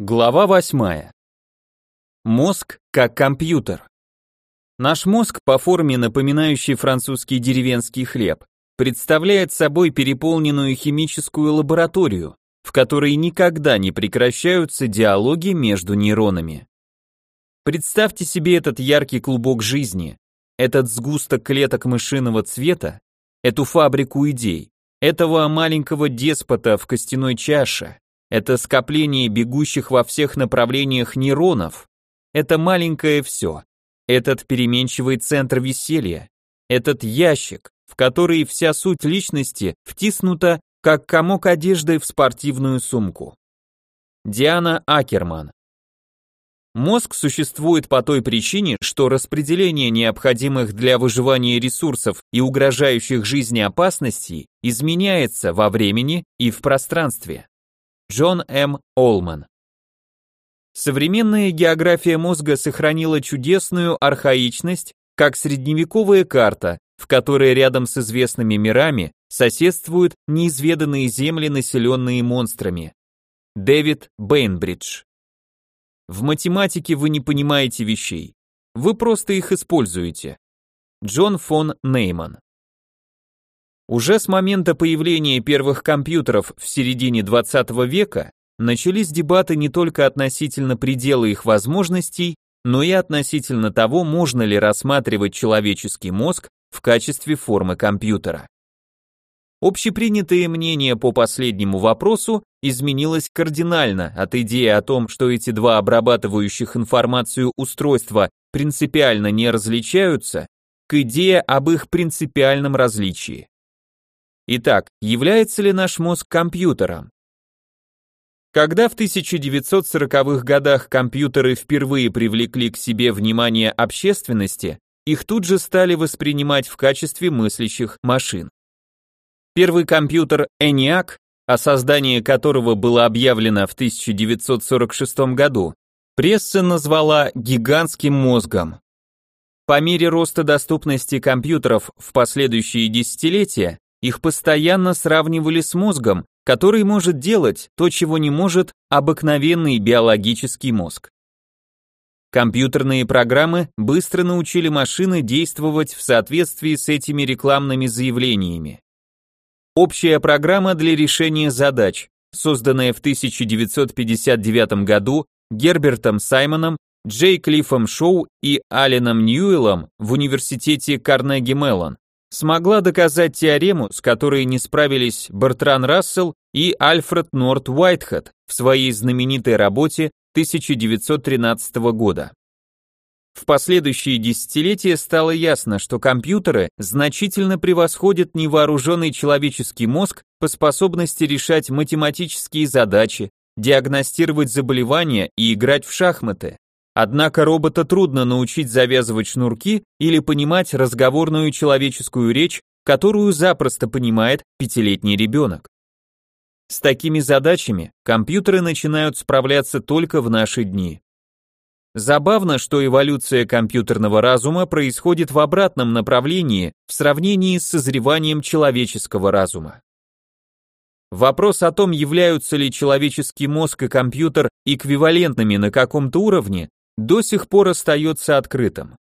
Глава 8. Мозг как компьютер. Наш мозг, по форме напоминающий французский деревенский хлеб, представляет собой переполненную химическую лабораторию, в которой никогда не прекращаются диалоги между нейронами. Представьте себе этот яркий клубок жизни, этот сгусток клеток мышиного цвета, эту фабрику идей, этого маленького деспота в костяной чаше, это скопление бегущих во всех направлениях нейронов. Это маленькое все. Этот переменчивый центр веселья. Этот ящик, в который вся суть личности втиснута, как комок одежды в спортивную сумку. Диана Акерман. Мозг существует по той причине, что распределение необходимых для выживания ресурсов и угрожающих жизни опасностей изменяется во времени и в пространстве. Джон М. Олман. Современная география мозга сохранила чудесную архаичность, как средневековая карта, в которой рядом с известными мирами соседствуют неизведанные земли, населенные монстрами. Дэвид Бейнбридж. В математике вы не понимаете вещей. Вы просто их используете. Джон фон Нейман. Уже с момента появления первых компьютеров в середине 20 века начались дебаты не только относительно предела их возможностей, но и относительно того, можно ли рассматривать человеческий мозг в качестве формы компьютера. Общепринятое мнение по последнему вопросу изменилось кардинально от идеи о том, что эти два обрабатывающих информацию устройства принципиально не различаются, к идее об их принципиальном различии. Итак, является ли наш мозг компьютером? Когда в 1940-х годах компьютеры впервые привлекли к себе внимание общественности, их тут же стали воспринимать в качестве мыслящих машин. Первый компьютер ENIAC, о создании которого было объявлено в 1946 году, пресса назвала гигантским мозгом. По мере роста доступности компьютеров в последующие десятилетия, их постоянно сравнивали с мозгом, который может делать то, чего не может обыкновенный биологический мозг. Компьютерные программы быстро научили машины действовать в соответствии с этими рекламными заявлениями. Общая программа для решения задач, созданная в 1959 году Гербертом Саймоном, Джей Клиффом Шоу и Аленом Ньюэллом в университете Карнеги Меллон, смогла доказать теорему, с которой не справились Бертран Рассел и Альфред Норт Уайтхед в своей знаменитой работе 1913 года. В последующие десятилетия стало ясно, что компьютеры значительно превосходят невооруженный человеческий мозг по способности решать математические задачи, диагностировать заболевания и играть в шахматы. Однако робота трудно научить завязывать шнурки или понимать разговорную человеческую речь, которую запросто понимает пятилетний ребенок. С такими задачами компьютеры начинают справляться только в наши дни. Забавно, что эволюция компьютерного разума происходит в обратном направлении в сравнении с созреванием человеческого разума. Вопрос о том, являются ли человеческий мозг и компьютер эквивалентными на каком-то уровне, до сих пор остается открытым.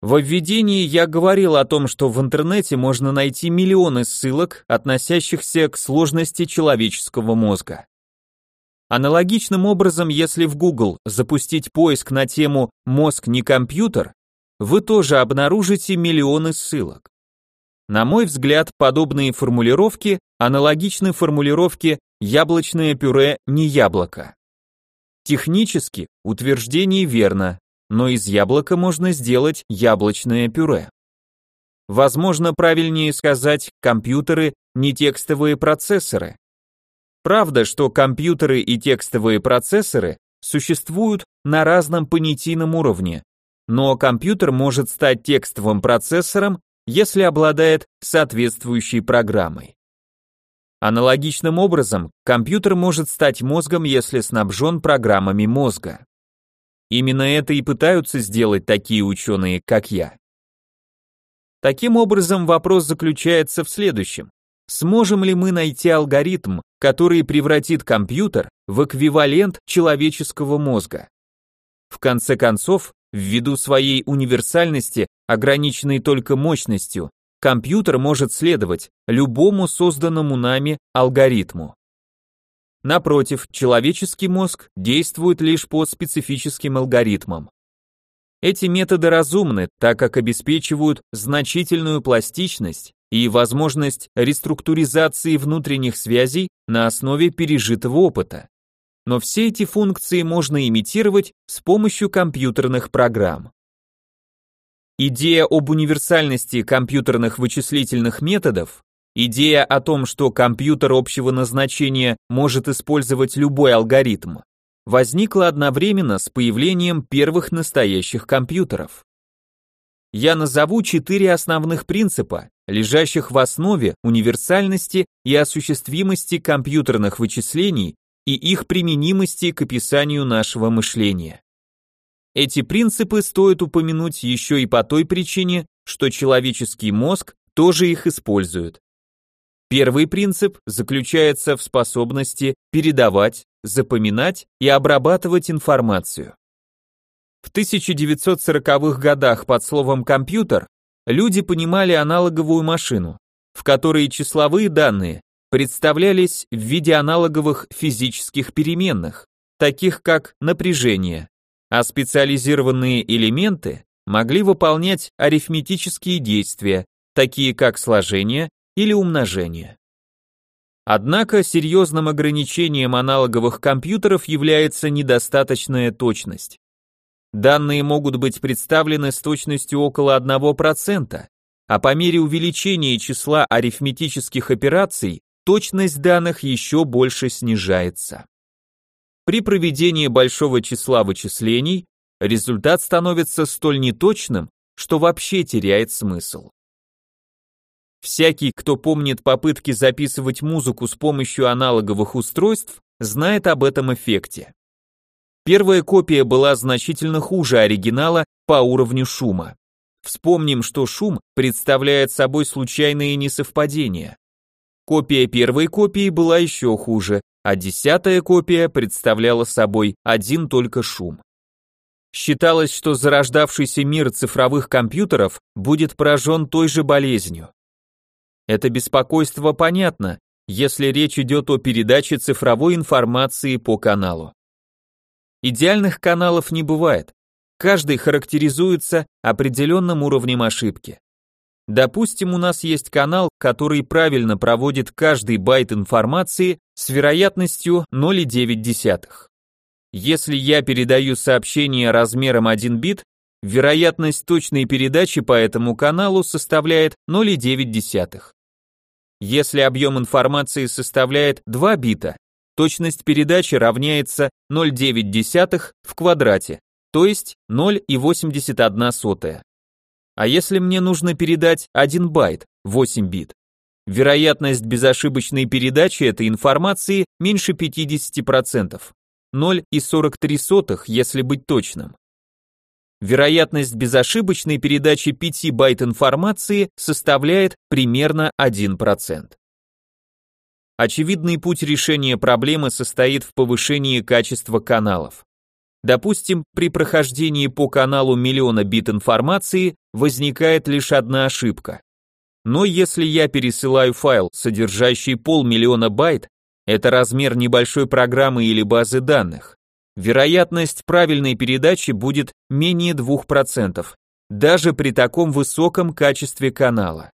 В введении я говорил о том, что в интернете можно найти миллионы ссылок, относящихся к сложности человеческого мозга. Аналогичным образом, если в Google запустить поиск на тему «мозг не компьютер», вы тоже обнаружите миллионы ссылок. На мой взгляд, подобные формулировки аналогичны формулировке «яблочное пюре не яблоко». Технически утверждение верно, но из яблока можно сделать яблочное пюре. Возможно, правильнее сказать компьютеры не текстовые процессоры. Правда, что компьютеры и текстовые процессоры существуют на разном понятийном уровне, но компьютер может стать текстовым процессором, если обладает соответствующей программой. Аналогичным образом, компьютер может стать мозгом, если снабжен программами мозга. Именно это и пытаются сделать такие ученые, как я. Таким образом, вопрос заключается в следующем. сможем ли мы найти алгоритм, который превратит компьютер в эквивалент человеческого мозга. В конце концов, ввиду своей универсальности, ограниченной только мощностью, компьютер может следовать любому созданному нами алгоритму. Напротив, человеческий мозг действует лишь по специфическим алгоритмам. Эти методы разумны, так как обеспечивают значительную пластичность и возможность реструктуризации внутренних связей на основе пережитого опыта. Но все эти функции можно имитировать с помощью компьютерных программ. Идея об универсальности компьютерных вычислительных методов, идея о том, что компьютер общего назначения может использовать любой алгоритм, возникла одновременно с появлением первых настоящих компьютеров. Я назову четыре основных принципа, лежащих в основе универсальности и осуществимости компьютерных вычислений и их применимости к описанию нашего мышления. Эти принципы стоит упомянуть еще и по той причине, что человеческий мозг тоже их использует. Первый принцип заключается в способности передавать, запоминать и обрабатывать информацию. В 1940-х годах под словом «компьютер» люди понимали аналоговую машину, в которой числовые данные представлялись в виде аналоговых физических переменных, таких как напряжение, а специализированные элементы могли выполнять арифметические действия, такие как сложение или умножение. Однако серьезным ограничением аналоговых компьютеров является недостаточная точность. Данные могут быть представлены с точностью около 1%, а по мере увеличения числа арифметических операций точность данных еще больше снижается. При проведении большого числа вычислений результат становится столь неточным, что вообще теряет смысл. Всякий, кто помнит попытки записывать музыку с помощью аналоговых устройств, знает об этом эффекте. Первая копия была значительно хуже оригинала по уровню шума. Вспомним, что шум представляет собой случайные несовпадения. Копия первой копии была еще хуже, а десятая копия представляла собой один только шум. Считалось, что зарождавшийся мир цифровых компьютеров будет поражен той же болезнью. Это беспокойство понятно, если речь идет о передаче цифровой информации по каналу. Идеальных каналов не бывает. Каждый характеризуется определенным уровнем ошибки. Допустим, у нас есть канал, который правильно проводит каждый байт информации с вероятностью 0,9. Если я передаю сообщение размером 1 бит, вероятность точной передачи по этому каналу составляет 0,9. Если объем информации составляет 2 бита, точность передачи равняется 0,9 в квадрате, то есть 0,81. А если мне нужно передать 1 байт, 8 бит? Вероятность безошибочной передачи этой информации меньше 50%, 0,43, если быть точным. Вероятность безошибочной передачи 5 байт информации составляет примерно 1%. Очевидный путь решения проблемы состоит в повышении качества каналов. Допустим, при прохождении по каналу миллиона бит информации возникает лишь одна ошибка. Но если я пересылаю файл, содержащий полмиллиона байт, это размер небольшой программы или базы данных вероятность правильной передачи будет менее 2%, даже при таком высоком качестве канала.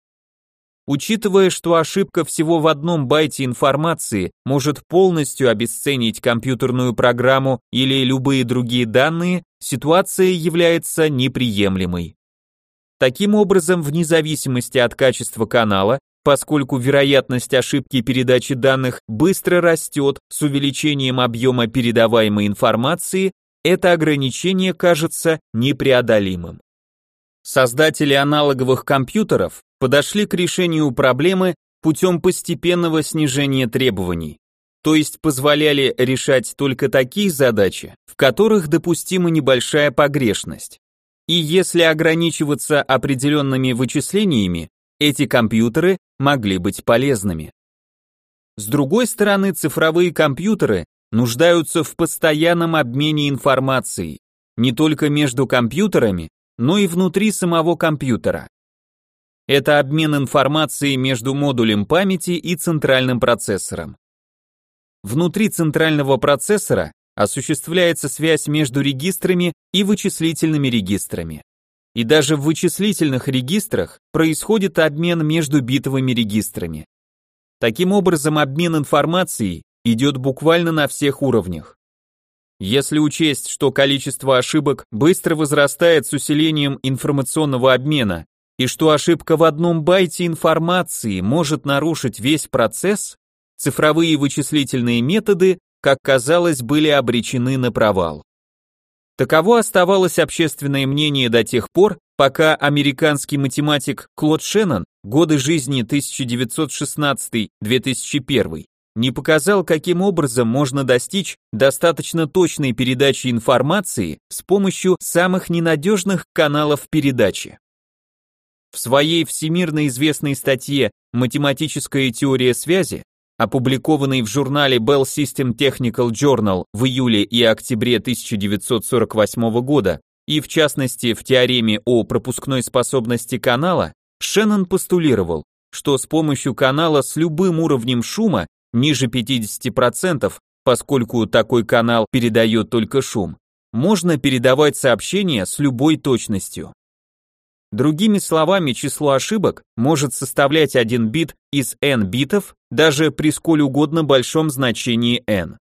Учитывая, что ошибка всего в одном байте информации может полностью обесценить компьютерную программу или любые другие данные, ситуация является неприемлемой. Таким образом, вне зависимости от качества канала, поскольку вероятность ошибки передачи данных быстро растет с увеличением объема передаваемой информации, это ограничение кажется непреодолимым. Создатели аналоговых компьютеров подошли к решению проблемы путем постепенного снижения требований, то есть позволяли решать только такие задачи, в которых допустима небольшая погрешность. И если ограничиваться определенными вычислениями, эти компьютеры могли быть полезными. С другой стороны, цифровые компьютеры нуждаются в постоянном обмене информацией, не только между компьютерами, но и внутри самого компьютера. Это обмен информацией между модулем памяти и центральным процессором. Внутри центрального процессора осуществляется связь между регистрами и вычислительными регистрами. И даже в вычислительных регистрах происходит обмен между битовыми регистрами. Таким образом, обмен информацией идет буквально на всех уровнях. Если учесть, что количество ошибок быстро возрастает с усилением информационного обмена, и что ошибка в одном байте информации может нарушить весь процесс, цифровые вычислительные методы, как казалось, были обречены на провал. Таково оставалось общественное мнение до тех пор, пока американский математик Клод Шеннон, годы жизни 1916-2001, не показал, каким образом можно достичь достаточно точной передачи информации с помощью самых ненадежных каналов передачи. В своей всемирно известной статье «Математическая теория связи» опубликованный в журнале Bell System Technical Journal в июле и октябре 1948 года, и в частности в теореме о пропускной способности канала, Шеннон постулировал, что с помощью канала с любым уровнем шума, ниже 50%, поскольку такой канал передает только шум, можно передавать сообщения с любой точностью. Другими словами, число ошибок может составлять один бит из n битов, даже при сколь угодно большом значении n.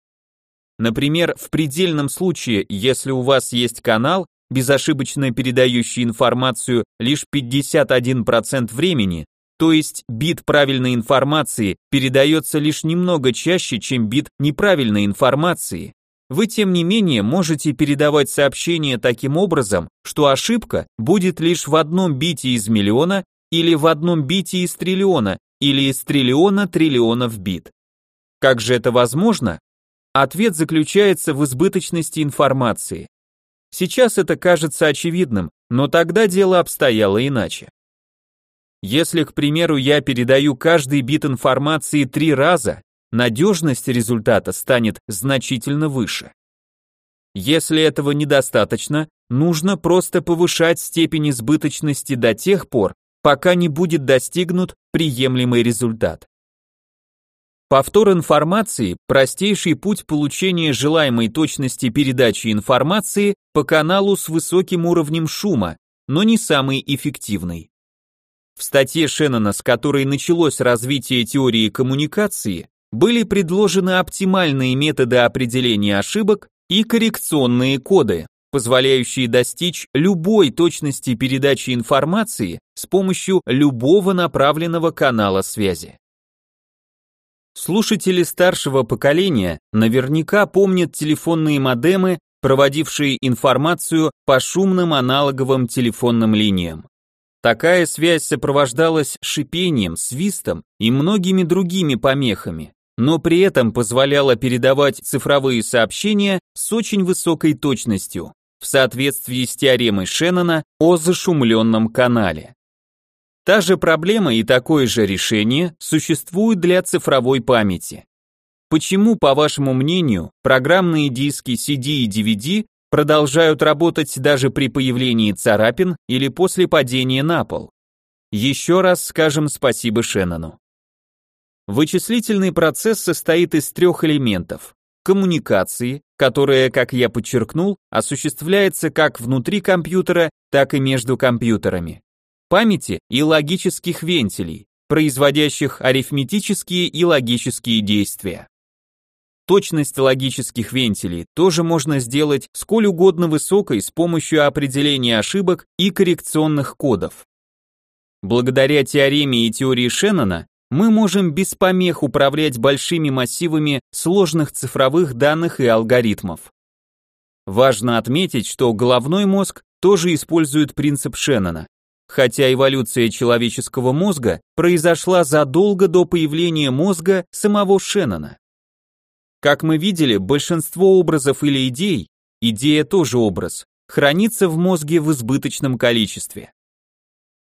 Например, в предельном случае, если у вас есть канал, безошибочно передающий информацию лишь 51% времени, то есть бит правильной информации передается лишь немного чаще, чем бит неправильной информации, вы тем не менее можете передавать сообщение таким образом, что ошибка будет лишь в одном бите из миллиона или в одном бите из триллиона или из триллиона триллионов бит. Как же это возможно? Ответ заключается в избыточности информации. Сейчас это кажется очевидным, но тогда дело обстояло иначе. Если, к примеру, я передаю каждый бит информации три раза, надежность результата станет значительно выше. Если этого недостаточно, нужно просто повышать степень избыточности до тех пор, пока не будет достигнут приемлемый результат. Повтор информации – простейший путь получения желаемой точности передачи информации по каналу с высоким уровнем шума, но не самый эффективный. В статье Шеннона, с которой началось развитие теории коммуникации, были предложены оптимальные методы определения ошибок и коррекционные коды, позволяющие достичь любой точности передачи информации с помощью любого направленного канала связи. Слушатели старшего поколения наверняка помнят телефонные модемы, проводившие информацию по шумным аналоговым телефонным линиям. Такая связь сопровождалась шипением, свистом и многими другими помехами но при этом позволяла передавать цифровые сообщения с очень высокой точностью, в соответствии с теоремой Шеннона о зашумленном канале. Та же проблема и такое же решение существуют для цифровой памяти. Почему, по вашему мнению, программные диски CD и DVD продолжают работать даже при появлении царапин или после падения на пол? Еще раз скажем спасибо Шеннону. Вычислительный процесс состоит из трех элементов. Коммуникации, которая, как я подчеркнул, осуществляется как внутри компьютера, так и между компьютерами. Памяти и логических вентилей, производящих арифметические и логические действия. Точность логических вентилей тоже можно сделать сколь угодно высокой с помощью определения ошибок и коррекционных кодов. Благодаря теореме и теории Шеннона мы можем без помех управлять большими массивами сложных цифровых данных и алгоритмов. Важно отметить, что головной мозг тоже использует принцип Шеннона, хотя эволюция человеческого мозга произошла задолго до появления мозга самого Шеннона. Как мы видели, большинство образов или идей, идея тоже образ, хранится в мозге в избыточном количестве.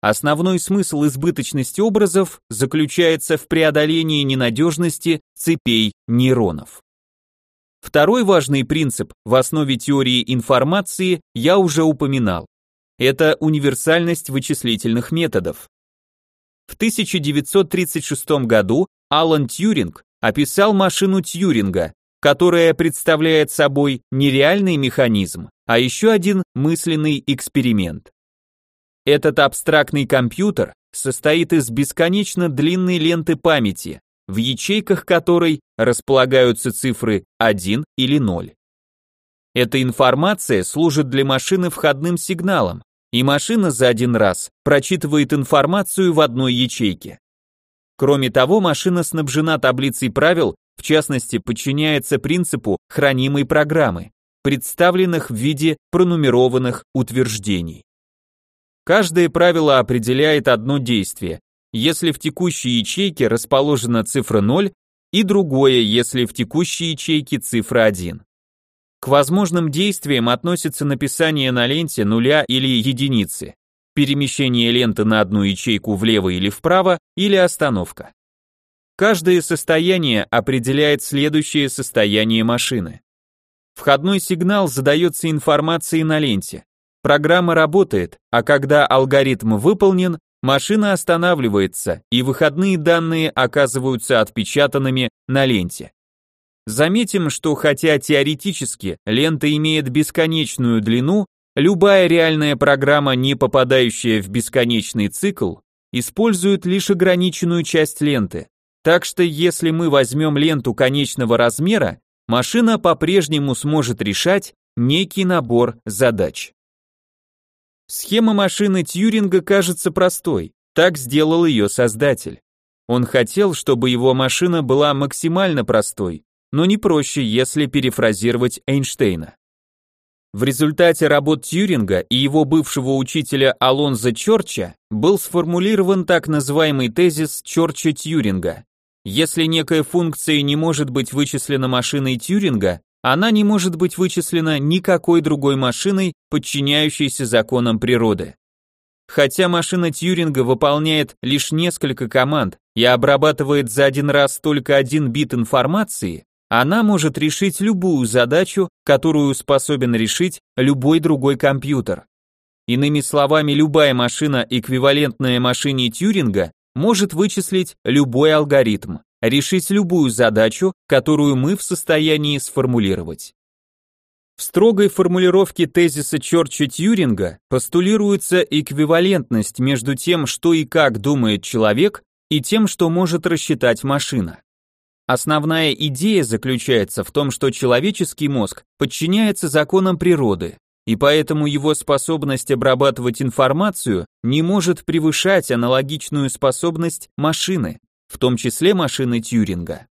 Основной смысл избыточности образов заключается в преодолении ненадежности цепей нейронов. Второй важный принцип в основе теории информации я уже упоминал. Это универсальность вычислительных методов. В 1936 году Алан Тьюринг описал машину Тьюринга, которая представляет собой не реальный механизм, а еще один мысленный эксперимент. Этот абстрактный компьютер состоит из бесконечно длинной ленты памяти, в ячейках которой располагаются цифры 1 или 0. Эта информация служит для машины входным сигналом, и машина за один раз прочитывает информацию в одной ячейке. Кроме того, машина снабжена таблицей правил, в частности, подчиняется принципу хранимой программы, представленных в виде пронумерованных утверждений. Каждое правило определяет одно действие, если в текущей ячейке расположена цифра 0, и другое, если в текущей ячейке цифра 1. К возможным действиям относится написание на ленте нуля или единицы, перемещение ленты на одну ячейку влево или вправо или остановка. Каждое состояние определяет следующее состояние машины. Входной сигнал задается информацией на ленте. Программа работает, а когда алгоритм выполнен, машина останавливается, и выходные данные оказываются отпечатанными на ленте. Заметим, что хотя теоретически лента имеет бесконечную длину, любая реальная программа, не попадающая в бесконечный цикл, использует лишь ограниченную часть ленты. Так что если мы возьмем ленту конечного размера, машина по-прежнему сможет решать некий набор задач. Схема машины Тьюринга кажется простой, так сделал ее создатель. Он хотел, чтобы его машина была максимально простой, но не проще, если перефразировать Эйнштейна. В результате работ Тьюринга и его бывшего учителя Алонзо Чорча был сформулирован так называемый тезис Чорча-Тьюринга. Если некая функция не может быть вычислена машиной Тьюринга, она не может быть вычислена никакой другой машиной, подчиняющейся законам природы. Хотя машина Тьюринга выполняет лишь несколько команд и обрабатывает за один раз только один бит информации, она может решить любую задачу, которую способен решить любой другой компьютер. Иными словами, любая машина, эквивалентная машине Тьюринга, может вычислить любой алгоритм решить любую задачу, которую мы в состоянии сформулировать. В строгой формулировке тезиса Чорча-Тьюринга постулируется эквивалентность между тем, что и как думает человек, и тем, что может рассчитать машина. Основная идея заключается в том, что человеческий мозг подчиняется законам природы, и поэтому его способность обрабатывать информацию не может превышать аналогичную способность машины в том числе машины Тьюринга.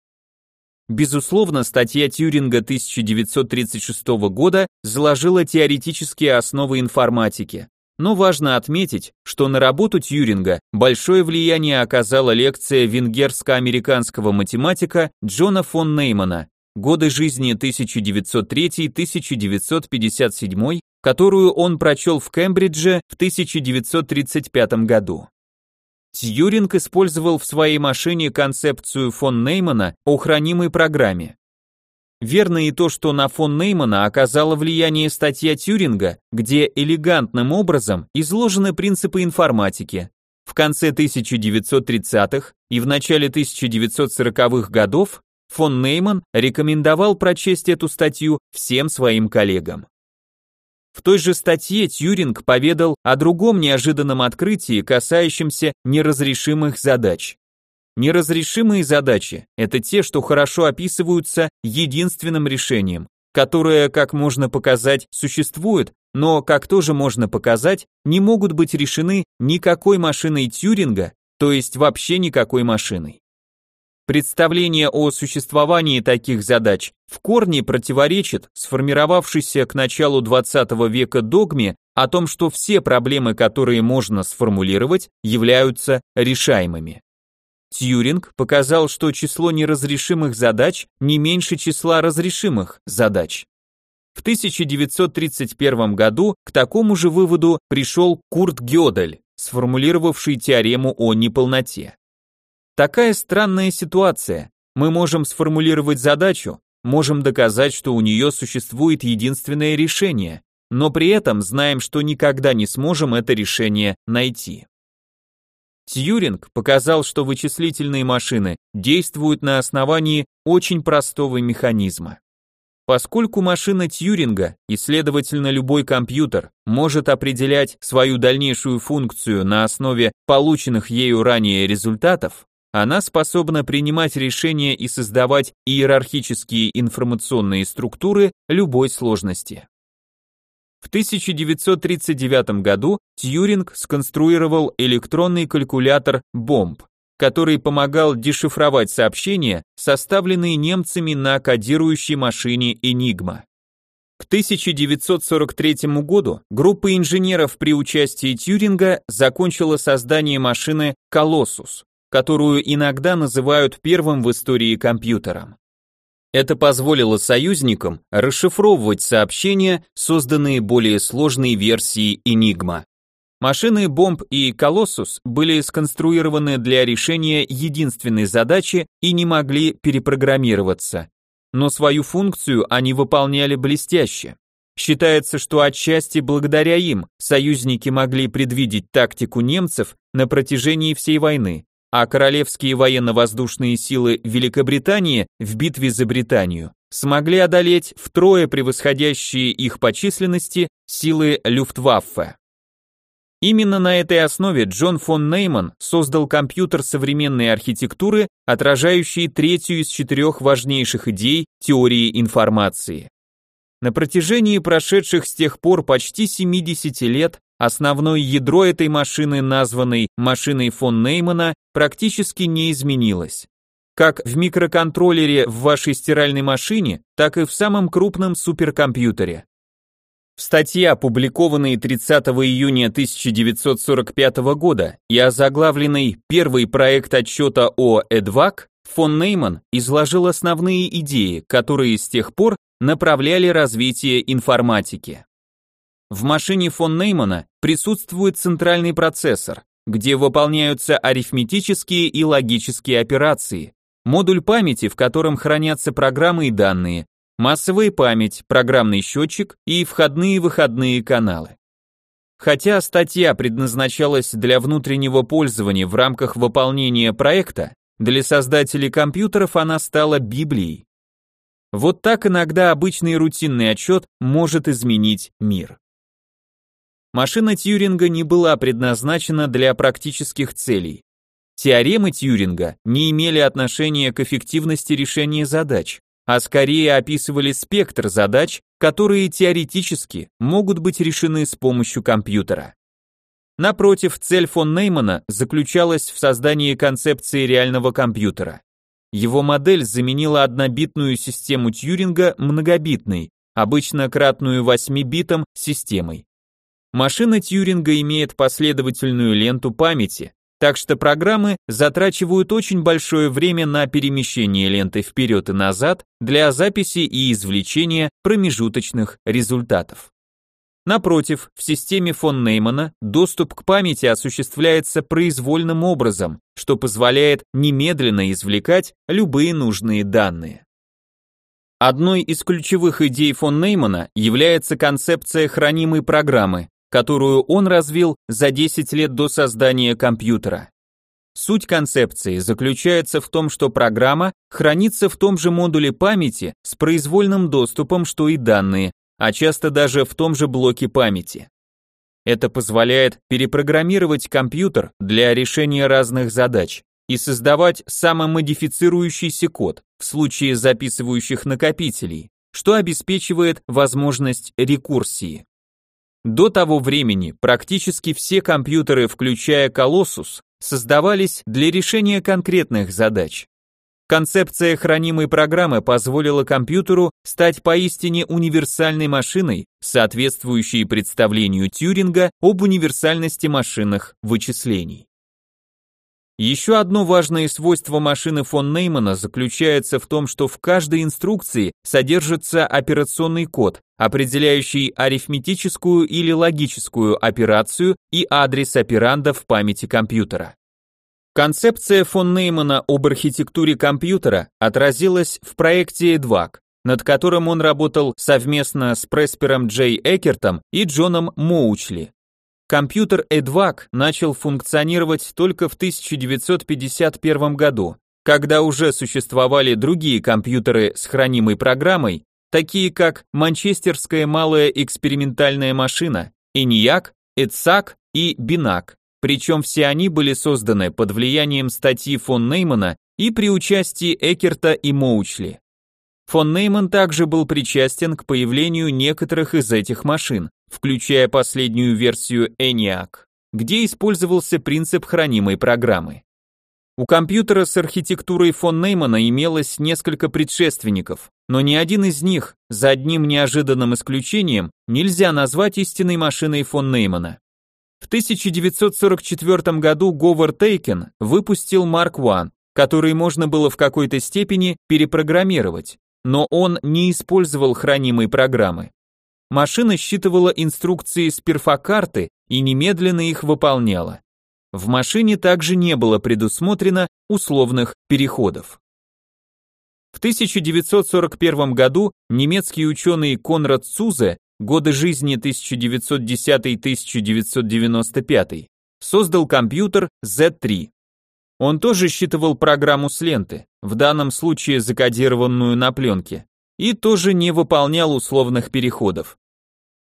Безусловно, статья Тьюринга 1936 года заложила теоретические основы информатики, но важно отметить, что на работу Тьюринга большое влияние оказала лекция венгерско-американского математика Джона фон Неймана «Годы жизни 1903-1957», которую он прочел в Кембридже в 1935 году. Тьюринг использовал в своей машине концепцию фон Неймана о хранимой программе. Верно и то, что на фон Неймана оказало влияние статья Тьюринга, где элегантным образом изложены принципы информатики. В конце 1930-х и в начале 1940-х годов фон Нейман рекомендовал прочесть эту статью всем своим коллегам. В той же статье Тьюринг поведал о другом неожиданном открытии, касающемся неразрешимых задач. Неразрешимые задачи – это те, что хорошо описываются единственным решением, которое, как можно показать, существует, но, как тоже можно показать, не могут быть решены никакой машиной Тьюринга, то есть вообще никакой машиной. Представление о существовании таких задач в корне противоречит сформировавшейся к началу 20 века догме о том, что все проблемы, которые можно сформулировать, являются решаемыми. Тьюринг показал, что число неразрешимых задач не меньше числа разрешимых задач. В 1931 году к такому же выводу пришел Курт Гёдель, сформулировавший теорему о неполноте. Такая странная ситуация. Мы можем сформулировать задачу, можем доказать, что у нее существует единственное решение, но при этом знаем, что никогда не сможем это решение найти. Тьюринг показал, что вычислительные машины действуют на основании очень простого механизма. Поскольку машина Тьюринга и, следовательно, любой компьютер может определять свою дальнейшую функцию на основе полученных ею ранее результатов, она способна принимать решения и создавать иерархические информационные структуры любой сложности. В 1939 году Тьюринг сконструировал электронный калькулятор бомб, который помогал дешифровать сообщения, составленные немцами на кодирующей машине Enigma. К 1943 году группа инженеров при участии Тьюринга закончила создание машины Colossus, которую иногда называют первым в истории компьютером. Это позволило союзникам расшифровывать сообщения, созданные более сложной версией Enigma. Машины бомб и Колоссус были сконструированы для решения единственной задачи и не могли перепрограммироваться. Но свою функцию они выполняли блестяще. Считается, что отчасти благодаря им союзники могли предвидеть тактику немцев на протяжении всей войны, а королевские военно-воздушные силы Великобритании в битве за Британию смогли одолеть втрое превосходящие их по численности силы Люфтваффе. Именно на этой основе Джон фон Нейман создал компьютер современной архитектуры, отражающий третью из четырех важнейших идей теории информации. На протяжении прошедших с тех пор почти 70 лет Основное ядро этой машины, названной машиной фон Неймана, практически не изменилось. Как в микроконтроллере в вашей стиральной машине, так и в самом крупном суперкомпьютере. В статье, опубликованной 30 июня 1945 года и озаглавленной «Первый проект отчета о ЭДВАК», фон Нейман изложил основные идеи, которые с тех пор направляли развитие информатики. В машине фон Неймана присутствует центральный процессор, где выполняются арифметические и логические операции, модуль памяти, в котором хранятся программы и данные, массовая память, программный счетчик и входные и выходные каналы. Хотя статья предназначалась для внутреннего пользования в рамках выполнения проекта, для создателей компьютеров она стала Библией. Вот так иногда обычный рутинный отчет может изменить мир. Машина Тьюринга не была предназначена для практических целей. Теоремы Тьюринга не имели отношения к эффективности решения задач, а скорее описывали спектр задач, которые теоретически могут быть решены с помощью компьютера. Напротив, цель фон Неймана заключалась в создании концепции реального компьютера. Его модель заменила однобитную систему Тьюринга многобитной, обычно кратную 8 битам, системой. Машина Тьюринга имеет последовательную ленту памяти, так что программы затрачивают очень большое время на перемещение ленты вперед и назад для записи и извлечения промежуточных результатов. Напротив, в системе фон Неймана доступ к памяти осуществляется произвольным образом, что позволяет немедленно извлекать любые нужные данные. Одной из ключевых идей фон Неймана является концепция хранимой программы, которую он развил за 10 лет до создания компьютера. Суть концепции заключается в том, что программа хранится в том же модуле памяти с произвольным доступом, что и данные, а часто даже в том же блоке памяти. Это позволяет перепрограммировать компьютер для решения разных задач и создавать самомодифицирующийся код в случае записывающих накопителей, что обеспечивает возможность рекурсии. До того времени практически все компьютеры, включая Colossus, создавались для решения конкретных задач. Концепция хранимой программы позволила компьютеру стать поистине универсальной машиной, соответствующей представлению Тьюринга об универсальности машинных вычислений. Еще одно важное свойство машины фон Неймана заключается в том, что в каждой инструкции содержится операционный код, определяющий арифметическую или логическую операцию и адрес операнда в памяти компьютера. Концепция фон Неймана об архитектуре компьютера отразилась в проекте EDVAC, над которым он работал совместно с Преспером Джей Экертом и Джоном Моучли. Компьютер EDVAC начал функционировать только в 1951 году, когда уже существовали другие компьютеры с хранимой программой, такие как Манчестерская малая экспериментальная машина, ENIAC, ETSAC и BINAC, причем все они были созданы под влиянием статьи фон Неймана и при участии Экерта и Моучли. Фон Нейман также был причастен к появлению некоторых из этих машин, включая последнюю версию ENIAC, где использовался принцип хранимой программы. У компьютера с архитектурой фон Неймана имелось несколько предшественников, но ни один из них, за одним неожиданным исключением, нельзя назвать истинной машиной фон Неймана. В 1944 году Говард Тейкен выпустил Mark I, который можно было в какой-то степени перепрограммировать, но он не использовал хранимой программы. Машина считывала инструкции с перфокарты и немедленно их выполняла. В машине также не было предусмотрено условных переходов. В 1941 году немецкий ученый Конрад Цузе, годы жизни 1910-1995, создал компьютер Z3. Он тоже считывал программу с ленты, в данном случае закодированную на пленке, и тоже не выполнял условных переходов.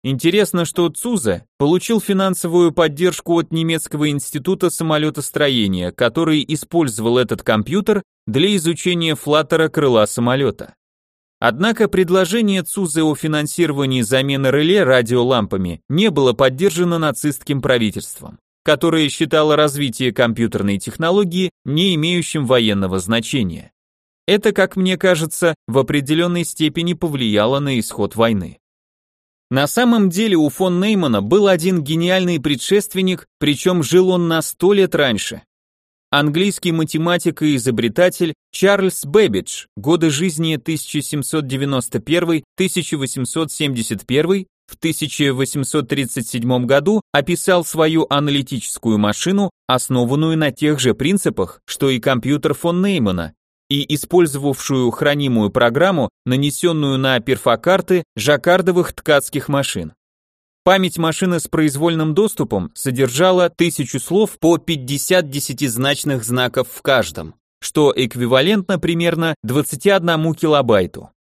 Интересно, что Цуза получил финансовую поддержку от немецкого института самолетостроения, который использовал этот компьютер для изучения флаттера крыла самолета. Однако предложение Цузы о финансировании замены реле радиолампами не было поддержано нацистским правительством которое считало развитие компьютерной технологии не имеющим военного значения. Это, как мне кажется, в определенной степени повлияло на исход войны. На самом деле у фон Неймана был один гениальный предшественник, причем жил он на сто лет раньше. Английский математик и изобретатель Чарльз Бэббидж, годы жизни 1791-1871, в 1837 году описал свою аналитическую машину, основанную на тех же принципах, что и компьютер фон Неймана, и использовавшую хранимую программу, нанесенную на перфокарты жаккардовых ткацких машин. Память машины с произвольным доступом содержала тысячу слов по 50 десятизначных знаков в каждом, что эквивалентно примерно 21 килобайту.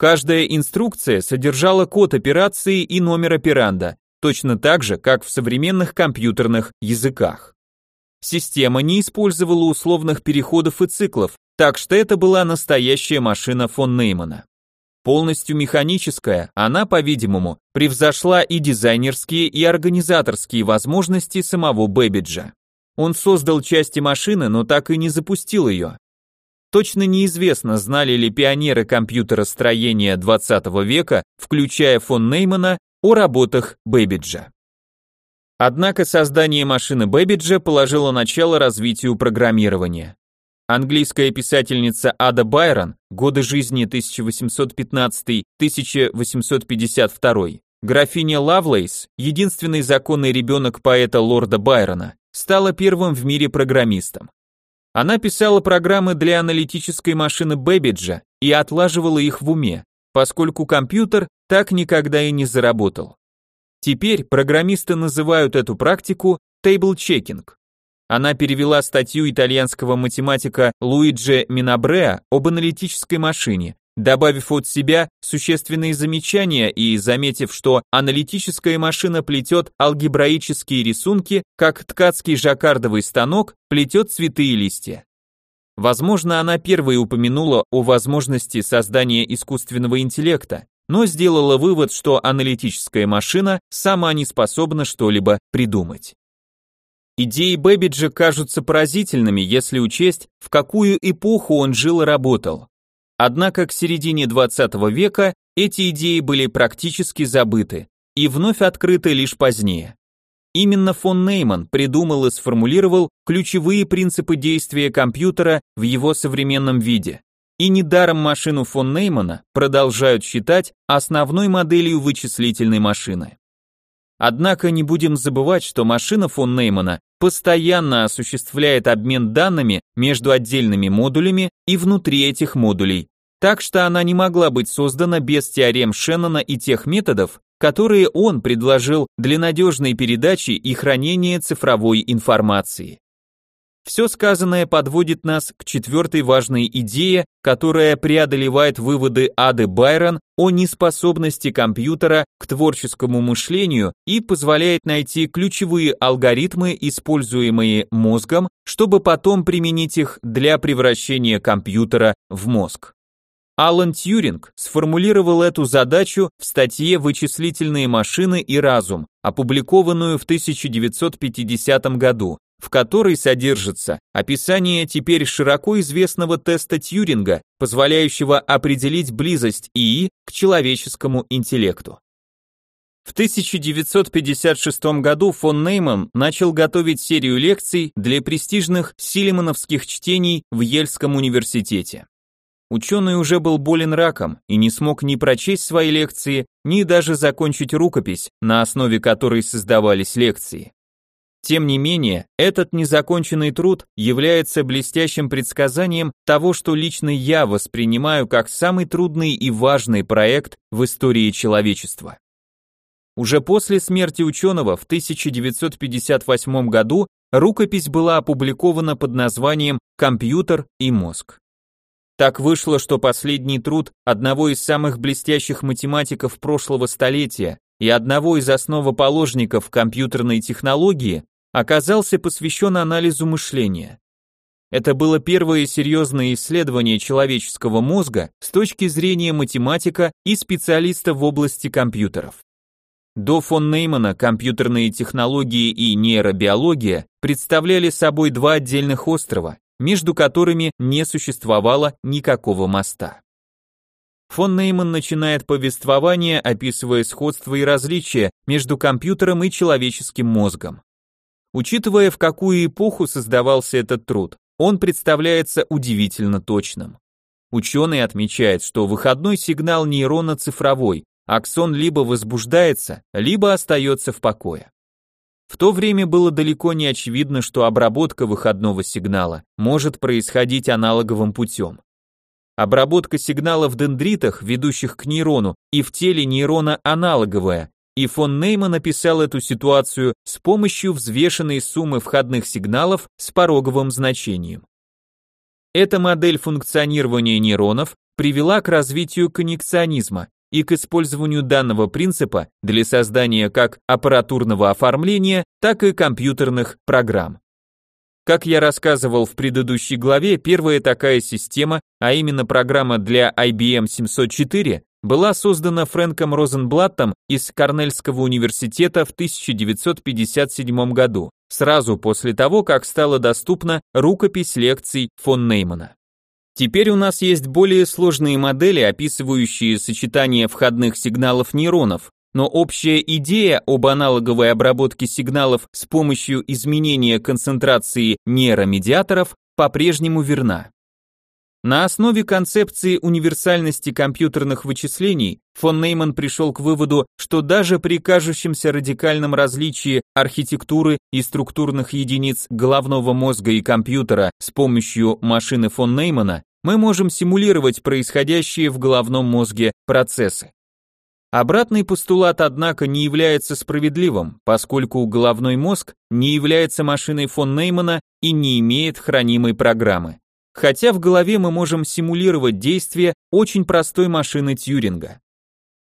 Каждая инструкция содержала код операции и номер операнда, точно так же, как в современных компьютерных языках. Система не использовала условных переходов и циклов, так что это была настоящая машина фон Неймана. Полностью механическая, она, по-видимому, превзошла и дизайнерские, и организаторские возможности самого Бэбиджа. Он создал части машины, но так и не запустил ее. Точно неизвестно, знали ли пионеры компьютеростроения 20 века, включая фон Неймана, о работах Бэббиджа. Однако создание машины Бэббиджа положило начало развитию программирования. Английская писательница Ада Байрон, годы жизни 1815-1852, графиня Лавлейс, единственный законный ребенок поэта лорда Байрона, стала первым в мире программистом. Она писала программы для аналитической машины Бэббиджа и отлаживала их в уме, поскольку компьютер так никогда и не заработал. Теперь программисты называют эту практику тейбл-чекинг. Она перевела статью итальянского математика Луиджи Минабреа об аналитической машине, добавив от себя существенные замечания и заметив, что аналитическая машина плетет алгебраические рисунки, как ткацкий жаккардовый станок плетет цветы и листья. Возможно, она первой упомянула о возможности создания искусственного интеллекта, но сделала вывод, что аналитическая машина сама не способна что-либо придумать. Идеи Бэббиджа кажутся поразительными, если учесть, в какую эпоху он жил и работал. Однако к середине 20 века эти идеи были практически забыты и вновь открыты лишь позднее. Именно фон Нейман придумал и сформулировал ключевые принципы действия компьютера в его современном виде. И недаром машину фон Неймана продолжают считать основной моделью вычислительной машины. Однако не будем забывать, что машина фон Неймана постоянно осуществляет обмен данными между отдельными модулями и внутри этих модулей, так что она не могла быть создана без теорем Шеннона и тех методов, которые он предложил для надежной передачи и хранения цифровой информации. Все сказанное подводит нас к четвертой важной идее, которая преодолевает выводы Ады Байрон о неспособности компьютера к творческому мышлению и позволяет найти ключевые алгоритмы, используемые мозгом, чтобы потом применить их для превращения компьютера в мозг. Алан Тьюринг сформулировал эту задачу в статье «Вычислительные машины и разум», опубликованную в 1950 году, в которой содержится описание теперь широко известного теста Тьюринга, позволяющего определить близость ИИ к человеческому интеллекту. В 1956 году фон Нейман начал готовить серию лекций для престижных силимановских чтений в Ельском университете. Ученый уже был болен раком и не смог ни прочесть свои лекции, ни даже закончить рукопись, на основе которой создавались лекции. Тем не менее, этот незаконченный труд является блестящим предсказанием того, что лично я воспринимаю как самый трудный и важный проект в истории человечества. Уже после смерти ученого в 1958 году рукопись была опубликована под названием «Компьютер и мозг». Так вышло, что последний труд одного из самых блестящих математиков прошлого столетия и одного из основоположников компьютерной технологии оказался посвящен анализу мышления. Это было первое серьезное исследование человеческого мозга с точки зрения математика и специалиста в области компьютеров. До фон Неймана компьютерные технологии и нейробиология представляли собой два отдельных острова, между которыми не существовало никакого моста. Фон Нейман начинает повествование, описывая сходство и различия между компьютером и человеческим мозгом. Учитывая, в какую эпоху создавался этот труд, он представляется удивительно точным. Ученый отмечает, что выходной сигнал нейрона цифровой, аксон либо возбуждается, либо остается в покое. В то время было далеко не очевидно, что обработка выходного сигнала может происходить аналоговым путем. Обработка сигнала в дендритах, ведущих к нейрону, и в теле нейрона аналоговая, и фон Нейман описал эту ситуацию с помощью взвешенной суммы входных сигналов с пороговым значением. Эта модель функционирования нейронов привела к развитию коннекционизма, и к использованию данного принципа для создания как аппаратурного оформления, так и компьютерных программ. Как я рассказывал в предыдущей главе, первая такая система, а именно программа для IBM 704, была создана Фрэнком Розенблаттом из Корнельского университета в 1957 году, сразу после того, как стала доступна рукопись лекций фон Неймана. Теперь у нас есть более сложные модели, описывающие сочетание входных сигналов нейронов, но общая идея об аналоговой обработке сигналов с помощью изменения концентрации нейромедиаторов по-прежнему верна. На основе концепции универсальности компьютерных вычислений фон Нейман пришел к выводу, что даже при кажущемся радикальном различии архитектуры и структурных единиц головного мозга и компьютера с помощью машины фон Неймана мы можем симулировать происходящие в головном мозге процессы. Обратный постулат, однако, не является справедливым, поскольку головной мозг не является машиной фон Неймана и не имеет хранимой программы. Хотя в голове мы можем симулировать действия очень простой машины Тьюринга.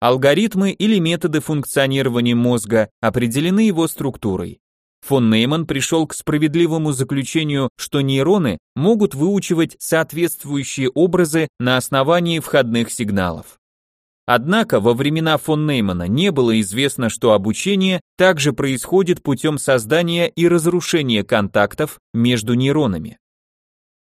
Алгоритмы или методы функционирования мозга определены его структурой. Фон Нейман пришел к справедливому заключению, что нейроны могут выучивать соответствующие образы на основании входных сигналов. Однако во времена фон Неймана не было известно, что обучение также происходит путем создания и разрушения контактов между нейронами.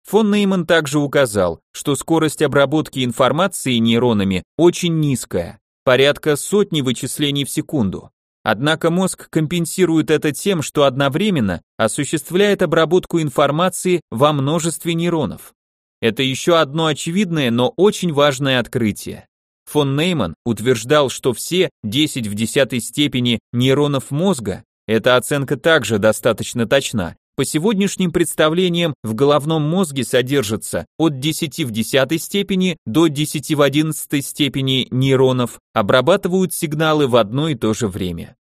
Фон Нейман также указал, что скорость обработки информации нейронами очень низкая, порядка сотни вычислений в секунду, Однако мозг компенсирует это тем, что одновременно осуществляет обработку информации во множестве нейронов. Это еще одно очевидное, но очень важное открытие. Фон Нейман утверждал, что все 10 в десятой степени нейронов мозга, эта оценка также достаточно точна, по сегодняшним представлениям в головном мозге содержится от 10 в десятой степени до 10 в одиннадцатой степени нейронов, обрабатывают сигналы в одно и то же время.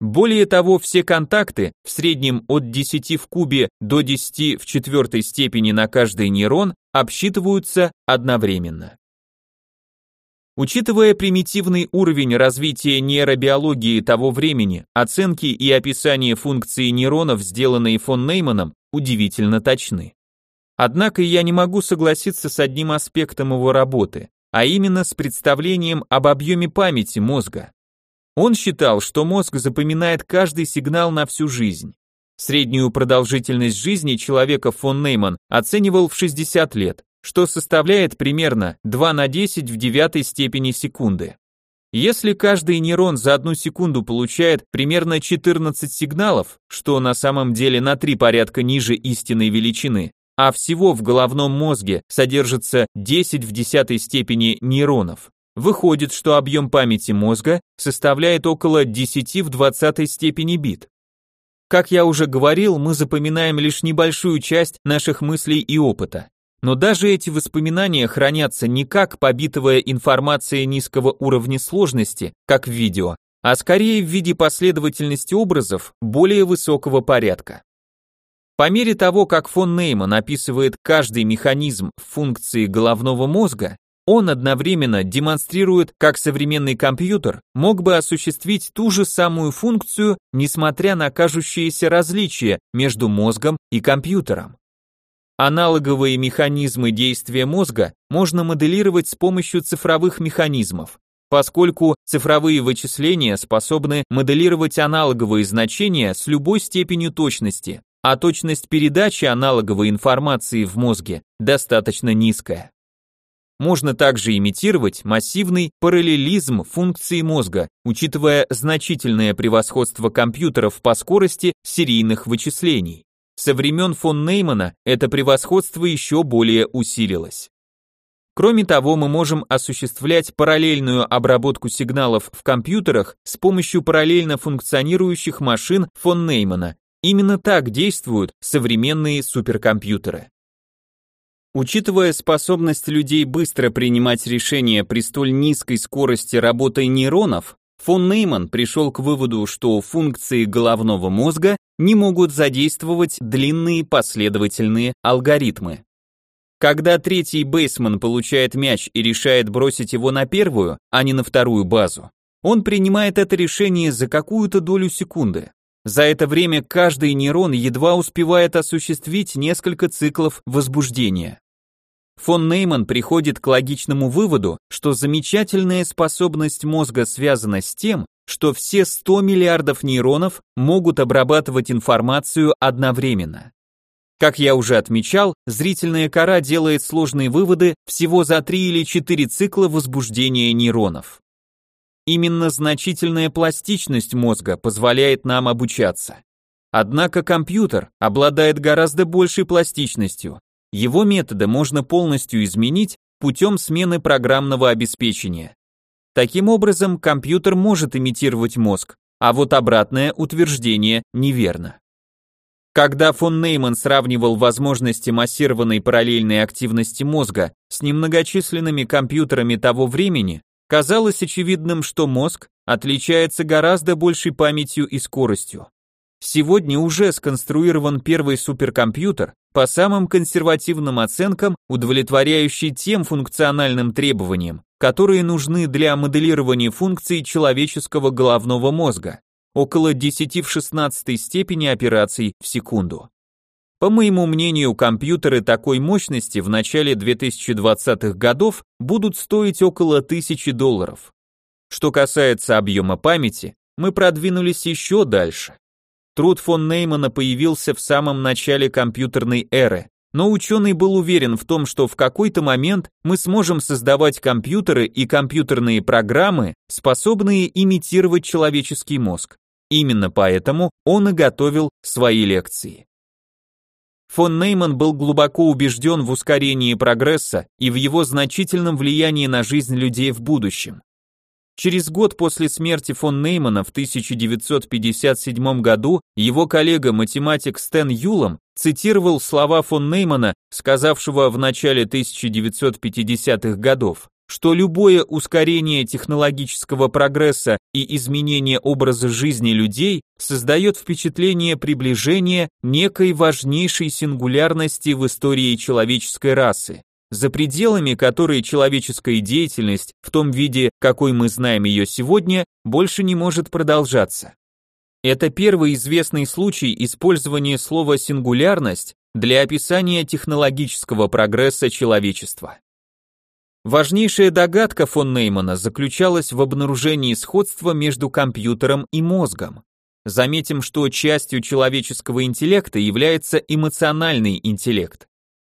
Более того, все контакты в среднем от 10 в кубе до 10 в четвертой степени на каждый нейрон обсчитываются одновременно. Учитывая примитивный уровень развития нейробиологии того времени, оценки и описание функции нейронов, сделанные фон Нейманом, удивительно точны. Однако я не могу согласиться с одним аспектом его работы, а именно с представлением об объеме памяти мозга. Он считал, что мозг запоминает каждый сигнал на всю жизнь. Среднюю продолжительность жизни человека фон Нейман оценивал в 60 лет, что составляет примерно 2 на 10 в девятой степени секунды. Если каждый нейрон за одну секунду получает примерно 14 сигналов, что на самом деле на три порядка ниже истинной величины, а всего в головном мозге содержится 10 в десятой степени нейронов, выходит, что объем памяти мозга составляет около 10 в двадцатой степени бит. Как я уже говорил, мы запоминаем лишь небольшую часть наших мыслей и опыта. Но даже эти воспоминания хранятся не как побитовая информация низкого уровня сложности, как в видео, а скорее в виде последовательности образов более высокого порядка. По мере того, как фон Нейман описывает каждый механизм функции головного мозга, он одновременно демонстрирует, как современный компьютер мог бы осуществить ту же самую функцию, несмотря на кажущиеся различия между мозгом и компьютером. Аналоговые механизмы действия мозга можно моделировать с помощью цифровых механизмов, поскольку цифровые вычисления способны моделировать аналоговые значения с любой степенью точности, а точность передачи аналоговой информации в мозге достаточно низкая. Можно также имитировать массивный параллелизм функции мозга, учитывая значительное превосходство компьютеров по скорости серийных вычислений. Со времен фон Неймана это превосходство еще более усилилось. Кроме того, мы можем осуществлять параллельную обработку сигналов в компьютерах с помощью параллельно функционирующих машин фон Неймана. Именно так действуют современные суперкомпьютеры. Учитывая способность людей быстро принимать решения при столь низкой скорости работы нейронов, Фон Нейман пришел к выводу, что функции головного мозга не могут задействовать длинные последовательные алгоритмы. Когда третий бейсман получает мяч и решает бросить его на первую, а не на вторую базу, он принимает это решение за какую-то долю секунды. За это время каждый нейрон едва успевает осуществить несколько циклов возбуждения. Фон Нейман приходит к логичному выводу, что замечательная способность мозга связана с тем, что все 100 миллиардов нейронов могут обрабатывать информацию одновременно. Как я уже отмечал, зрительная кора делает сложные выводы всего за 3 или 4 цикла возбуждения нейронов. Именно значительная пластичность мозга позволяет нам обучаться. Однако компьютер обладает гораздо большей пластичностью, его методы можно полностью изменить путем смены программного обеспечения. Таким образом, компьютер может имитировать мозг, а вот обратное утверждение неверно. Когда фон Нейман сравнивал возможности массированной параллельной активности мозга с немногочисленными компьютерами того времени, казалось очевидным, что мозг отличается гораздо большей памятью и скоростью. Сегодня уже сконструирован первый суперкомпьютер, по самым консервативным оценкам, удовлетворяющий тем функциональным требованиям, которые нужны для моделирования функций человеческого головного мозга, около 10 в 16 степени операций в секунду. По моему мнению, компьютеры такой мощности в начале 2020-х годов будут стоить около 1000 долларов. Что касается объема памяти, мы продвинулись еще дальше. Труд фон Неймана появился в самом начале компьютерной эры, но ученый был уверен в том, что в какой-то момент мы сможем создавать компьютеры и компьютерные программы, способные имитировать человеческий мозг. Именно поэтому он и готовил свои лекции. Фон Нейман был глубоко убежден в ускорении прогресса и в его значительном влиянии на жизнь людей в будущем. Через год после смерти фон Неймана в 1957 году его коллега-математик Стэн Юлом цитировал слова фон Неймана, сказавшего в начале 1950-х годов, что любое ускорение технологического прогресса и изменение образа жизни людей создает впечатление приближения некой важнейшей сингулярности в истории человеческой расы за пределами которой человеческая деятельность в том виде, какой мы знаем ее сегодня, больше не может продолжаться. Это первый известный случай использования слова «сингулярность» для описания технологического прогресса человечества. Важнейшая догадка фон Неймана заключалась в обнаружении сходства между компьютером и мозгом. Заметим, что частью человеческого интеллекта является эмоциональный интеллект.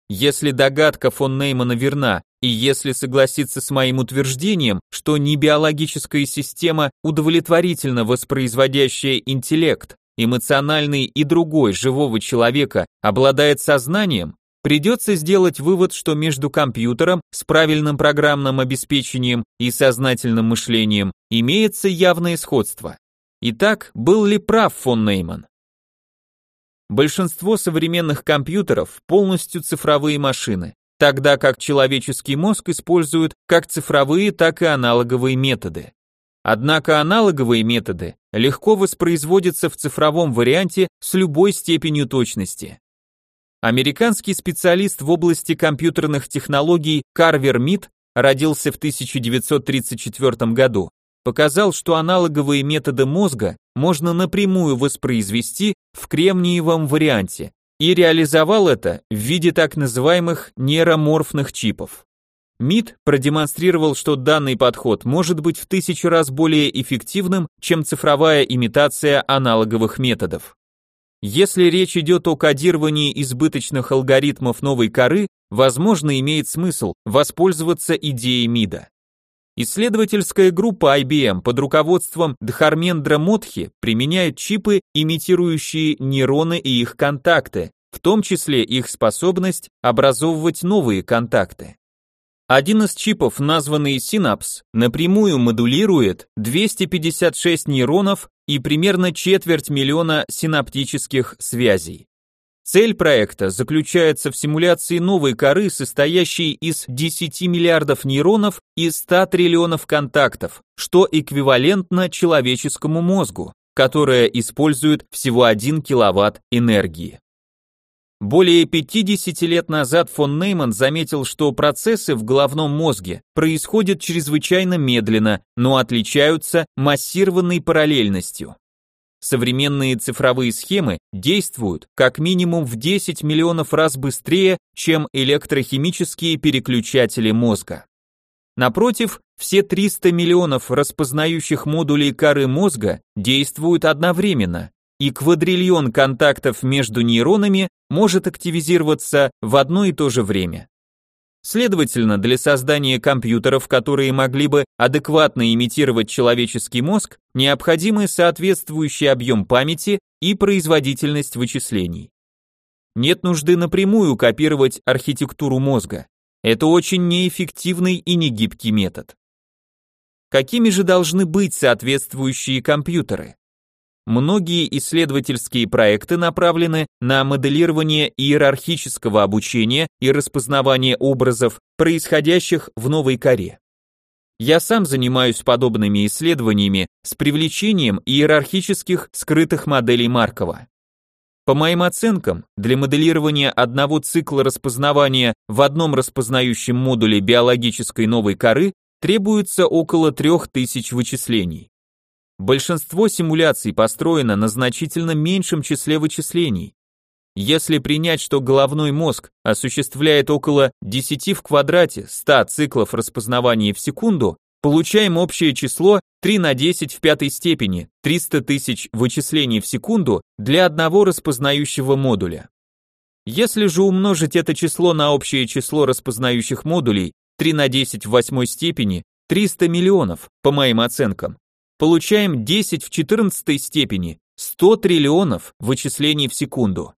Если догадка фон Неймана верна, и если согласиться с моим утверждением, что не биологическая система, удовлетворительно воспроизводящая интеллект, эмоциональный и другой живого человека, обладает сознанием, придется сделать вывод, что между компьютером с правильным программным обеспечением и сознательным мышлением имеется явное сходство. Итак, был ли прав фон Нейман? Большинство современных компьютеров полностью цифровые машины, тогда как человеческий мозг используют как цифровые, так и аналоговые методы. Однако аналоговые методы легко воспроизводятся в цифровом варианте с любой степенью точности. Американский специалист в области компьютерных технологий Карвер Мид родился в 1934 году показал, что аналоговые методы мозга можно напрямую воспроизвести в кремниевом варианте и реализовал это в виде так называемых нейроморфных чипов. МИД продемонстрировал, что данный подход может быть в тысячу раз более эффективным, чем цифровая имитация аналоговых методов. Если речь идет о кодировании избыточных алгоритмов новой коры, возможно имеет смысл воспользоваться идеей МИДа. Исследовательская группа IBM под руководством Дхармендра Модхи применяет чипы, имитирующие нейроны и их контакты, в том числе их способность образовывать новые контакты. Один из чипов, названный Synapse, напрямую модулирует 256 нейронов и примерно четверть миллиона синаптических связей. Цель проекта заключается в симуляции новой коры, состоящей из 10 миллиардов нейронов и 100 триллионов контактов, что эквивалентно человеческому мозгу, которое использует всего 1 киловатт энергии. Более 50 лет назад фон Нейман заметил, что процессы в головном мозге происходят чрезвычайно медленно, но отличаются массированной параллельностью. Современные цифровые схемы действуют как минимум в 10 миллионов раз быстрее, чем электрохимические переключатели мозга. Напротив, все 300 миллионов распознающих модулей коры мозга действуют одновременно, и квадриллион контактов между нейронами может активизироваться в одно и то же время. Следовательно, для создания компьютеров, которые могли бы адекватно имитировать человеческий мозг, необходимы соответствующий объем памяти и производительность вычислений. Нет нужды напрямую копировать архитектуру мозга. Это очень неэффективный и негибкий метод. Какими же должны быть соответствующие компьютеры? Многие исследовательские проекты направлены на моделирование иерархического обучения и распознавание образов, происходящих в новой коре. Я сам занимаюсь подобными исследованиями с привлечением иерархических скрытых моделей Маркова. По моим оценкам, для моделирования одного цикла распознавания в одном распознающем модуле биологической новой коры требуется около 3000 вычислений. Большинство симуляций построено на значительно меньшем числе вычислений. Если принять, что головной мозг осуществляет около 10 в квадрате 100 циклов распознавания в секунду, получаем общее число 3 на 10 в пятой степени, 300 тысяч вычислений в секунду для одного распознающего модуля. Если же умножить это число на общее число распознающих модулей 3 на 10 в восьмой степени, 300 миллионов, по моим оценкам, получаем 10 в 14 степени, 100 триллионов вычислений в секунду.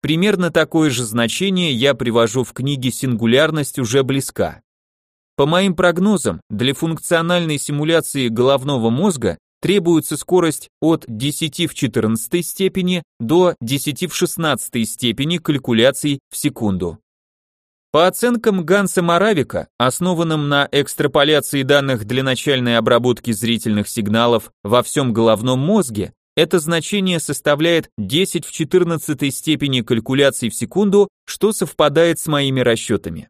Примерно такое же значение я привожу в книге «Сингулярность уже близка». По моим прогнозам, для функциональной симуляции головного мозга требуется скорость от 10 в 14 степени до 10 в 16 степени калькуляций в секунду. По оценкам Ганса Моравика, основанным на экстраполяции данных для начальной обработки зрительных сигналов во всем головном мозге, это значение составляет 10 в 14 степени калькуляций в секунду, что совпадает с моими расчетами.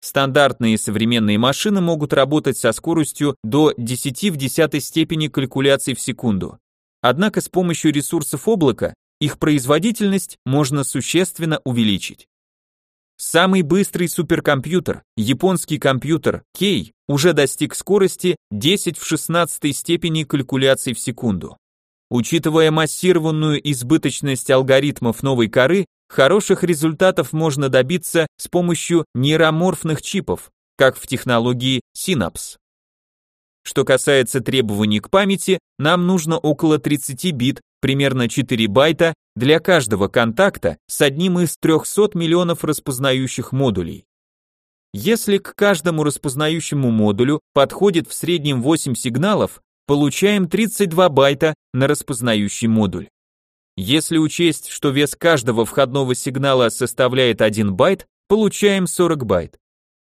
Стандартные современные машины могут работать со скоростью до 10 в 10 степени калькуляций в секунду. Однако с помощью ресурсов облака их производительность можно существенно увеличить. Самый быстрый суперкомпьютер, японский компьютер Кей, уже достиг скорости 10 в 16 степени калькуляций в секунду. Учитывая массированную избыточность алгоритмов новой коры, хороших результатов можно добиться с помощью нейроморфных чипов, как в технологии Synapse. Что касается требований к памяти, нам нужно около 30 бит, примерно 4 байта, для каждого контакта с одним из 300 миллионов распознающих модулей. Если к каждому распознающему модулю подходит в среднем 8 сигналов, получаем 32 байта на распознающий модуль. Если учесть, что вес каждого входного сигнала составляет 1 байт, получаем 40 байт.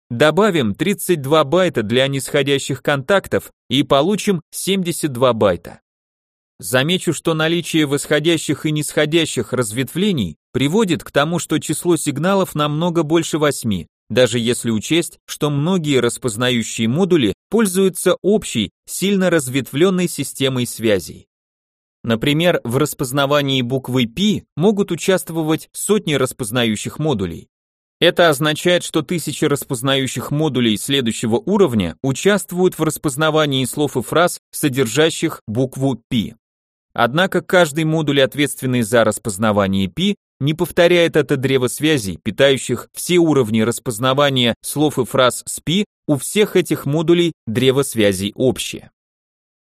Добавим 32 байта для нисходящих контактов и получим 72 байта. Замечу, что наличие восходящих и нисходящих разветвлений приводит к тому, что число сигналов намного больше 8, даже если учесть, что многие распознающие модули пользуются общей, сильно разветвленной системой связей. Например, в распознавании буквы P могут участвовать сотни распознающих модулей. Это означает, что тысячи распознающих модулей следующего уровня участвуют в распознавании слов и фраз, содержащих букву P. Однако каждый модуль, ответственный за распознавание P, не повторяет это древо связей, питающих все уровни распознавания слов и фраз с P, у всех этих модулей древо связей общее.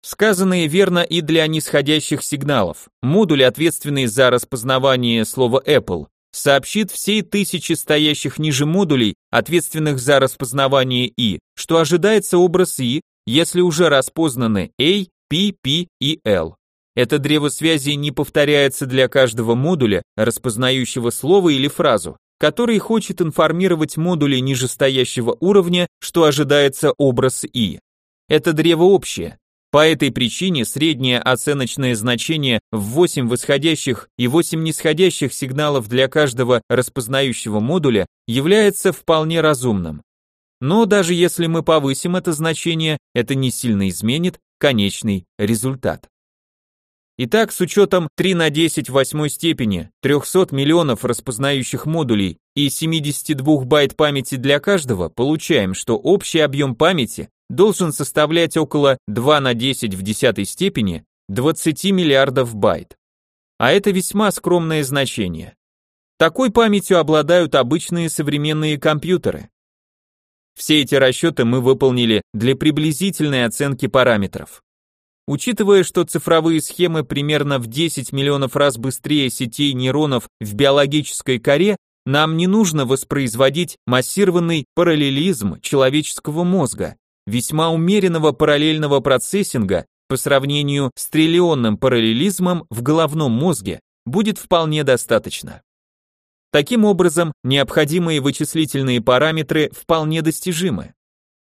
Сказанное верно и для нисходящих сигналов. Модуль, ответственный за распознавание слова Apple, сообщит всей тысячи стоящих ниже модулей, ответственных за распознавание И, что ожидается образ И, если уже распознаны A, P, P и L. Это древо связи не повторяется для каждого модуля, распознающего слово или фразу, который хочет информировать модули нижестоящего уровня, что ожидается образ И. Это древо общее. По этой причине среднее оценочное значение в 8 восходящих и 8 нисходящих сигналов для каждого распознающего модуля является вполне разумным. Но даже если мы повысим это значение, это не сильно изменит конечный результат. Итак, с учетом 3 на 10 в восьмой степени, 300 миллионов распознающих модулей и 72 байт памяти для каждого, получаем, что общий объем памяти должен составлять около 2 на 10 в десятой степени 20 миллиардов байт. А это весьма скромное значение. Такой памятью обладают обычные современные компьютеры. Все эти расчеты мы выполнили для приблизительной оценки параметров. Учитывая, что цифровые схемы примерно в 10 миллионов раз быстрее сетей нейронов в биологической коре, нам не нужно воспроизводить массированный параллелизм человеческого мозга, весьма умеренного параллельного процессинга по сравнению с триллионным параллелизмом в головном мозге будет вполне достаточно. Таким образом, необходимые вычислительные параметры вполне достижимы.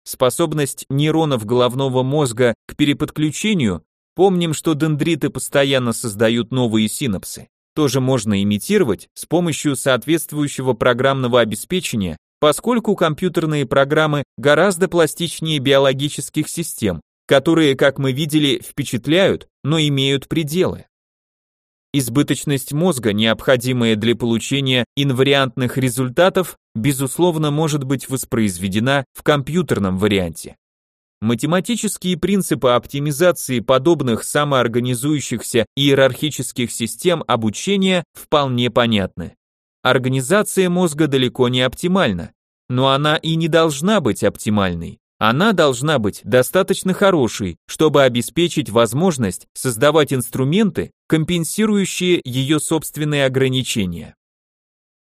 Способность нейронов головного мозга к переподключению, помним, что дендриты постоянно создают новые синапсы, тоже можно имитировать с помощью соответствующего программного обеспечения, поскольку компьютерные программы гораздо пластичнее биологических систем, которые, как мы видели, впечатляют, но имеют пределы. Избыточность мозга, необходимая для получения инвариантных результатов, безусловно, может быть воспроизведена в компьютерном варианте. Математические принципы оптимизации подобных самоорганизующихся иерархических систем обучения вполне понятны. организация мозга далеко не оптимальна. Но она и не должна быть оптимальной. Она должна быть достаточно хорошей, чтобы обеспечить возможность создавать инструменты, компенсирующие ее собственные ограничения.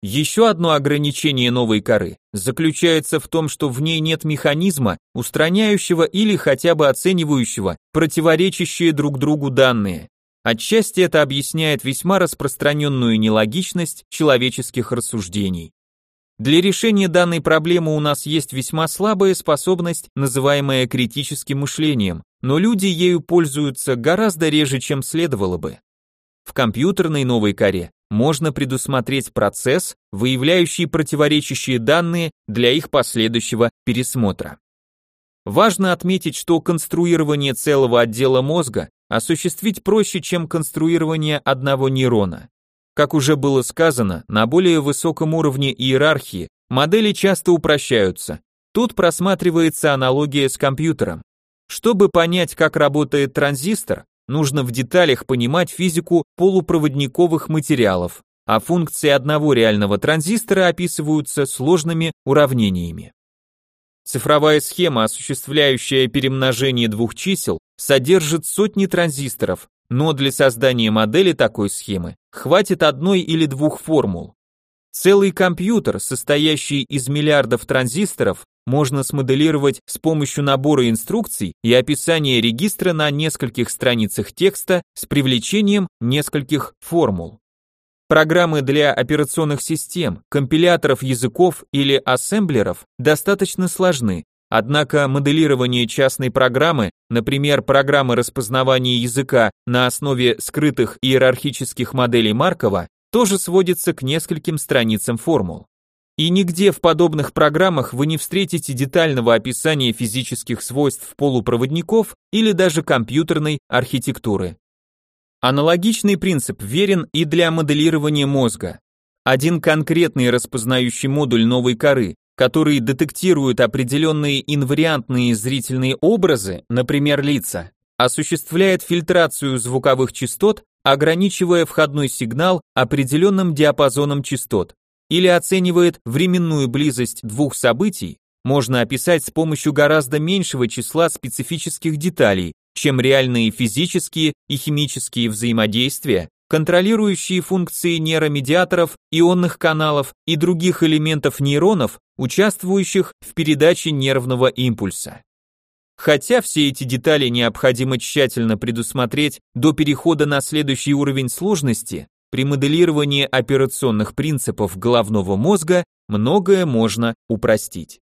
Еще одно ограничение новой коры заключается в том, что в ней нет механизма, устраняющего или хотя бы оценивающего противоречащие друг другу данные. Отчасти это объясняет весьма распространенную нелогичность человеческих рассуждений. Для решения данной проблемы у нас есть весьма слабая способность, называемая критическим мышлением, но люди ею пользуются гораздо реже, чем следовало бы. В компьютерной новой коре можно предусмотреть процесс, выявляющий противоречащие данные для их последующего пересмотра. Важно отметить, что конструирование целого отдела мозга осуществить проще, чем конструирование одного нейрона. Как уже было сказано, на более высоком уровне иерархии модели часто упрощаются. Тут просматривается аналогия с компьютером. Чтобы понять, как работает транзистор, нужно в деталях понимать физику полупроводниковых материалов, а функции одного реального транзистора описываются сложными уравнениями. Цифровая схема, осуществляющая перемножение двух чисел, содержит сотни транзисторов, но для создания модели такой схемы хватит одной или двух формул. Целый компьютер, состоящий из миллиардов транзисторов, можно смоделировать с помощью набора инструкций и описания регистра на нескольких страницах текста с привлечением нескольких формул. Программы для операционных систем, компиляторов языков или ассемблеров достаточно сложны, Однако моделирование частной программы, например, программы распознавания языка на основе скрытых иерархических моделей Маркова, тоже сводится к нескольким страницам формул. И нигде в подобных программах вы не встретите детального описания физических свойств полупроводников или даже компьютерной архитектуры. Аналогичный принцип верен и для моделирования мозга. Один конкретный распознающий модуль новой коры который детектирует определенные инвариантные зрительные образы, например, лица, осуществляет фильтрацию звуковых частот, ограничивая входной сигнал определенным диапазоном частот, или оценивает временную близость двух событий, можно описать с помощью гораздо меньшего числа специфических деталей, чем реальные физические и химические взаимодействия, контролирующие функции нейромедиаторов, ионных каналов и других элементов нейронов, участвующих в передаче нервного импульса. Хотя все эти детали необходимо тщательно предусмотреть до перехода на следующий уровень сложности, при моделировании операционных принципов головного мозга многое можно упростить.